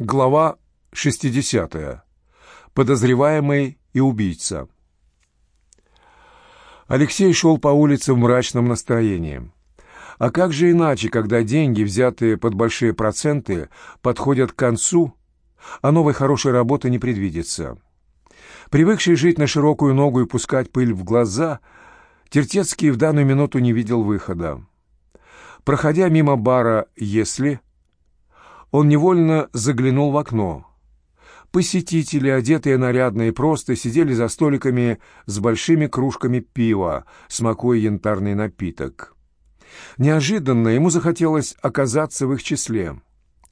Глава 60. Подозреваемый и убийца. Алексей шел по улице в мрачном настроении. А как же иначе, когда деньги, взятые под большие проценты, подходят к концу, а новой хорошей работы не предвидится? Привыкший жить на широкую ногу и пускать пыль в глаза, Тертецкий в данную минуту не видел выхода. Проходя мимо бара «Если», он невольно заглянул в окно. Посетители, одетые нарядно и просто, сидели за столиками с большими кружками пива, смакуя янтарный напиток. Неожиданно ему захотелось оказаться в их числе.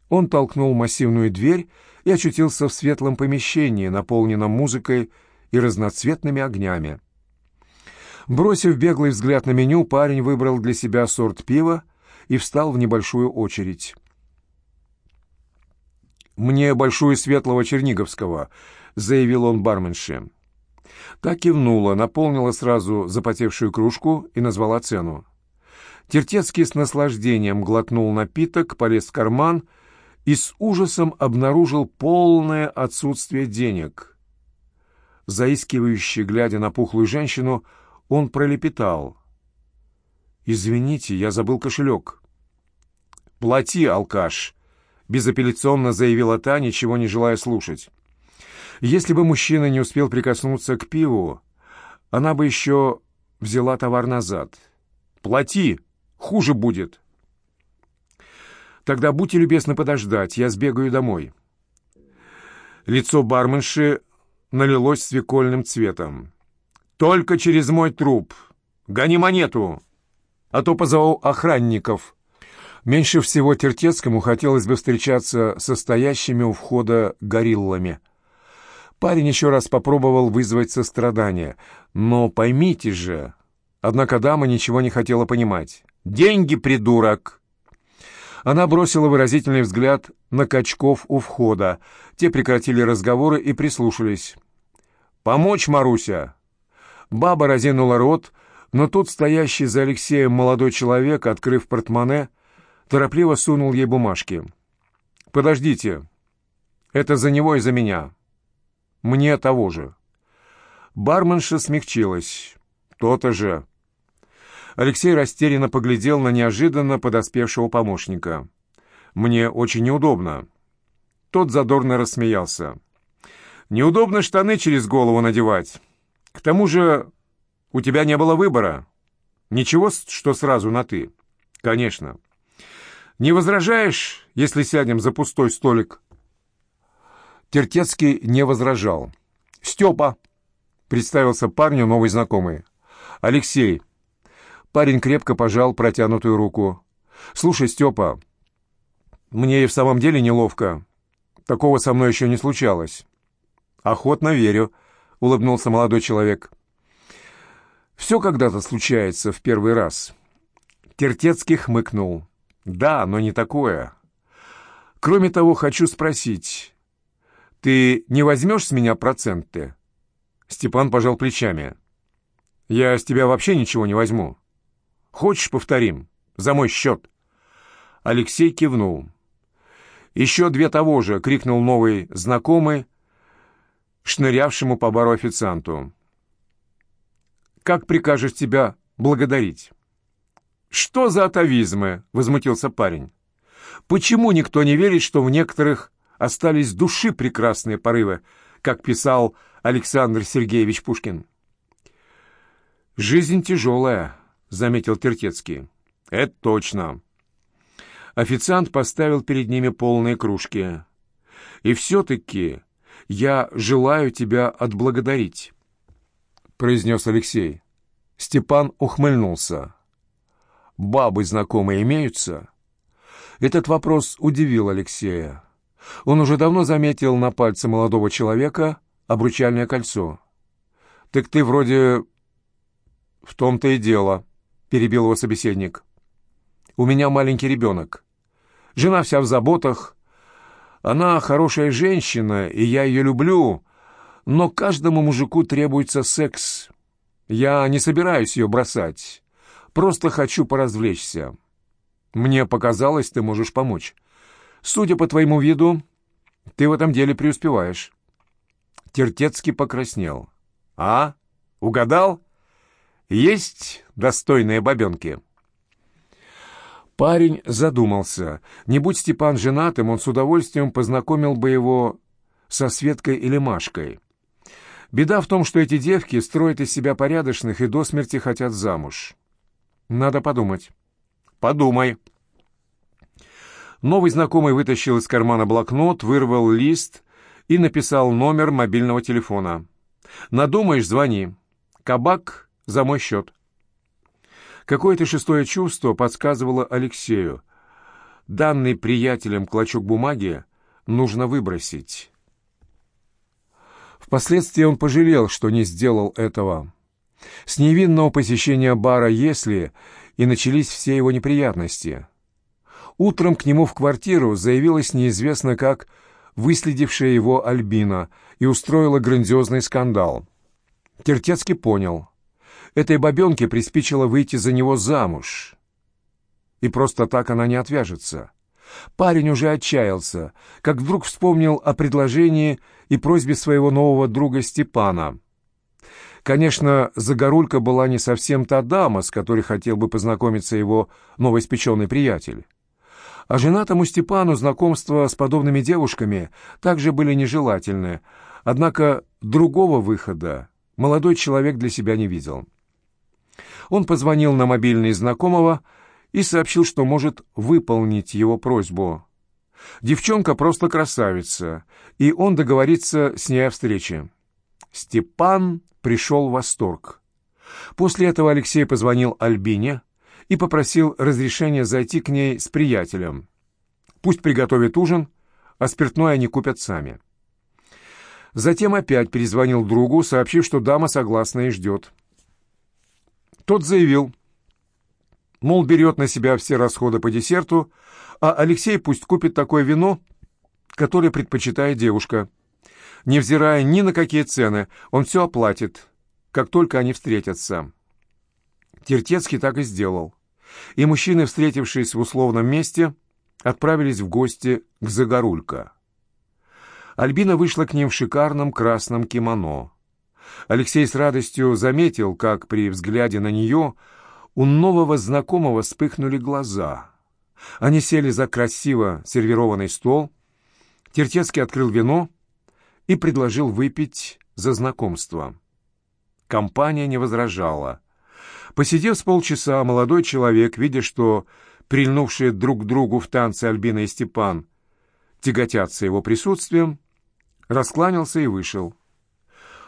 Он толкнул массивную дверь и очутился в светлом помещении, наполненном музыкой и разноцветными огнями. Бросив беглый взгляд на меню, парень выбрал для себя сорт пива и встал в небольшую очередь. «Мне большую светлого черниговского», — заявил он барменше. Так кивнула, наполнила сразу запотевшую кружку и назвала цену. Тертецкий с наслаждением глотнул напиток, полез в карман и с ужасом обнаружил полное отсутствие денег. Заискивающий, глядя на пухлую женщину, он пролепетал. «Извините, я забыл кошелек». «Плати, алкаш», — безапелляционно заявила та, ничего не желая слушать. Если бы мужчина не успел прикоснуться к пиву, она бы еще взяла товар назад. «Плати! Хуже будет!» «Тогда будьте любезны подождать, я сбегаю домой». Лицо барменши налилось свекольным цветом. «Только через мой труп! Гони монету, а то позову охранников!» Меньше всего Тертецкому хотелось бы встречаться со стоящими у входа гориллами. Парень еще раз попробовал вызвать сострадание. Но поймите же... Однако дама ничего не хотела понимать. «Деньги, придурок!» Она бросила выразительный взгляд на качков у входа. Те прекратили разговоры и прислушались. «Помочь, Маруся?» Баба разинула рот, но тут стоящий за Алексеем молодой человек, открыв портмоне, торопливо сунул ей бумажки. «Подождите. Это за него и за меня. Мне того же». Барменша смягчилась. «То-то же». Алексей растерянно поглядел на неожиданно подоспевшего помощника. «Мне очень неудобно». Тот задорно рассмеялся. «Неудобно штаны через голову надевать. К тому же у тебя не было выбора. Ничего, что сразу на «ты». Конечно. Не возражаешь, если сядем за пустой столик?» Тертецкий не возражал. «Степа!» — представился парню новый знакомый. «Алексей!» Парень крепко пожал протянутую руку. «Слушай, Степа, мне и в самом деле неловко. Такого со мной еще не случалось». «Охотно верю», — улыбнулся молодой человек. «Все когда-то случается в первый раз». Тертецкий хмыкнул. Да, но не такое. Кроме того, хочу спросить, ты не возьмешь с меня проценты? Степан пожал плечами. Я с тебя вообще ничего не возьму. Хочешь, повторим? За мой счет. Алексей кивнул. «Еще две того же!» — крикнул новый знакомый, шнырявшему по бару официанту. «Как прикажешь тебя благодарить?» «Что за атовизмы?» — возмутился парень. «Почему никто не верит, что в некоторых остались души прекрасные порывы, как писал Александр Сергеевич Пушкин?» «Жизнь тяжелая», — заметил Тертецкий. «Это точно». Официант поставил перед ними полные кружки. «И все-таки я желаю тебя отблагодарить», — произнес Алексей. Степан ухмыльнулся бабы знакомые имеются?» Этот вопрос удивил Алексея. Он уже давно заметил на пальце молодого человека обручальное кольцо. «Так ты вроде...» «В том-то и дело», — перебил его собеседник. «У меня маленький ребенок. Жена вся в заботах. Она хорошая женщина, и я ее люблю, но каждому мужику требуется секс. Я не собираюсь ее бросать. Просто хочу поразвлечься. Мне показалось, ты можешь помочь. Судя по твоему виду, Ты в этом деле преуспеваешь. Тертецкий покраснел. А? Угадал? Есть достойные бабенки. Парень задумался. Не будь Степан женатым, он с удовольствием познакомил бы его со Светкой или Машкой. Беда в том, что эти девки строят из себя порядочных и до смерти хотят замуж. Надо подумать. Подумай. Новый знакомый вытащил из кармана блокнот, вырвал лист и написал номер мобильного телефона. «Надумаешь, звони. Кабак за мой счет». Какое-то шестое чувство подсказывало Алексею. Данный приятелем клочок бумаги нужно выбросить. Впоследствии он пожалел, что не сделал этого. С невинного посещения бара «Если» и начались все его неприятности. Утром к нему в квартиру заявилась неизвестно как выследившая его Альбина и устроила грандиозный скандал. Тертецкий понял — Этой бабенке приспичило выйти за него замуж. И просто так она не отвяжется. Парень уже отчаялся, как вдруг вспомнил о предложении и просьбе своего нового друга Степана. Конечно, Загорулька была не совсем та дама, с которой хотел бы познакомиться его новоиспеченный приятель. А женатому Степану знакомства с подобными девушками также были нежелательны, однако другого выхода молодой человек для себя не видел. Он позвонил на мобильный знакомого и сообщил, что может выполнить его просьбу. Девчонка просто красавица, и он договорится с ней о встрече. Степан пришел восторг. После этого Алексей позвонил Альбине и попросил разрешения зайти к ней с приятелем. Пусть приготовит ужин, а спиртное они купят сами. Затем опять перезвонил другу, сообщив, что дама согласна и ждет. Тот заявил, мол, берет на себя все расходы по десерту, а Алексей пусть купит такое вино, которое предпочитает девушка. Невзирая ни на какие цены, он все оплатит, как только они встретятся. Тертецкий так и сделал. И мужчины, встретившись в условном месте, отправились в гости к Загорулько. Альбина вышла к ним в шикарном красном кимоно. Алексей с радостью заметил, как при взгляде на нее у нового знакомого вспыхнули глаза. Они сели за красиво сервированный стол. Тертецкий открыл вино и предложил выпить за знакомство. Компания не возражала. Посидев с полчаса, молодой человек, видя, что прильнувшие друг к другу в танце Альбина и Степан тяготятся его присутствием, раскланялся и вышел.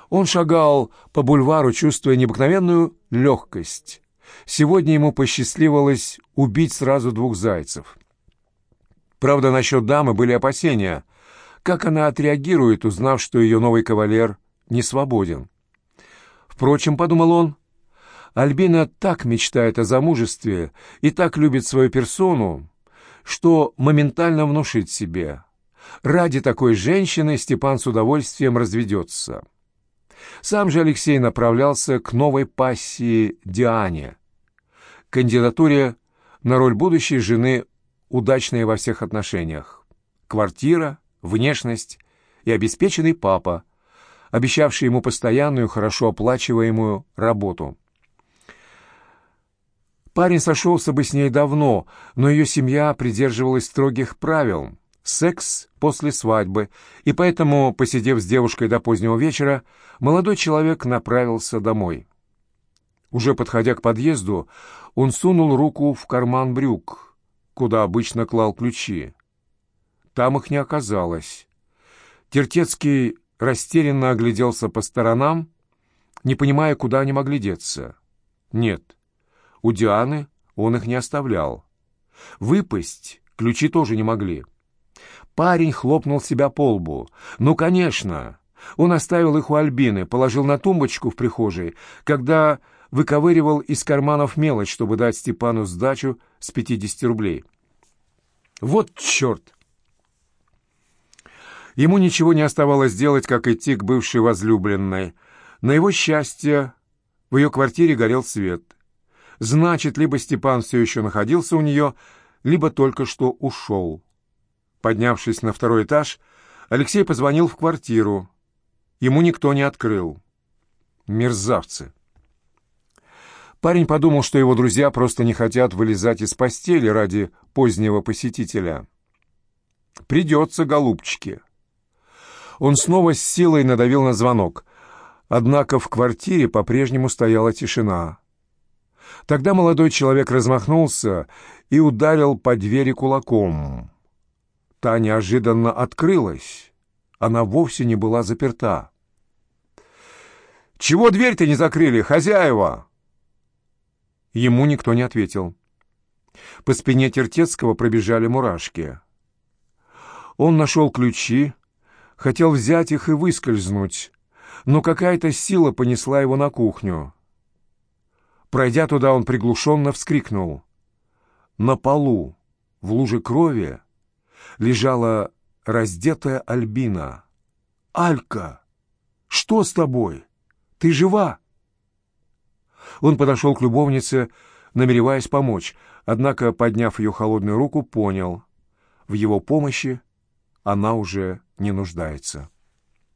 Он шагал по бульвару, чувствуя необыкновенную легкость. Сегодня ему посчастливилось убить сразу двух зайцев. Правда, насчет дамы были опасения. Как она отреагирует, узнав, что ее новый кавалер не свободен? Впрочем, подумал он, Альбина так мечтает о замужестве и так любит свою персону, что моментально внушит себе. Ради такой женщины Степан с удовольствием разведется. Сам же Алексей направлялся к новой пассии Диане, кандидатуре на роль будущей жены, удачной во всех отношениях. Квартира, внешность и обеспеченный папа, обещавший ему постоянную, хорошо оплачиваемую работу. Парень сошелся бы с ней давно, но ее семья придерживалась строгих правил — секс после свадьбы, и поэтому, посидев с девушкой до позднего вечера, молодой человек направился домой. Уже подходя к подъезду, он сунул руку в карман брюк, куда обычно клал ключи. Там их не оказалось. Тертецкий растерянно огляделся по сторонам, не понимая, куда они могли деться. Нет, у Дианы он их не оставлял. Выпасть ключи тоже не могли. Парень хлопнул себя по лбу. «Ну, конечно!» Он оставил их у Альбины, положил на тумбочку в прихожей, когда выковыривал из карманов мелочь, чтобы дать Степану сдачу с 50 рублей. «Вот черт!» Ему ничего не оставалось делать, как идти к бывшей возлюбленной. На его счастье в ее квартире горел свет. Значит, либо Степан все еще находился у нее, либо только что ушел. Поднявшись на второй этаж, Алексей позвонил в квартиру. Ему никто не открыл. Мерзавцы. Парень подумал, что его друзья просто не хотят вылезать из постели ради позднего посетителя. «Придется, голубчики». Он снова с силой надавил на звонок. Однако в квартире по-прежнему стояла тишина. Тогда молодой человек размахнулся и ударил по двери кулаком. Та неожиданно открылась. Она вовсе не была заперта. «Чего дверь-то не закрыли, хозяева?» Ему никто не ответил. По спине Тертецкого пробежали мурашки. Он нашел ключи, хотел взять их и выскользнуть, но какая-то сила понесла его на кухню. Пройдя туда, он приглушенно вскрикнул. На полу, в луже крови, лежала раздетая Альбина. «Алька, что с тобой? Ты жива?» Он подошел к любовнице, намереваясь помочь, однако, подняв ее холодную руку, понял, в его помощи она уже не нуждается.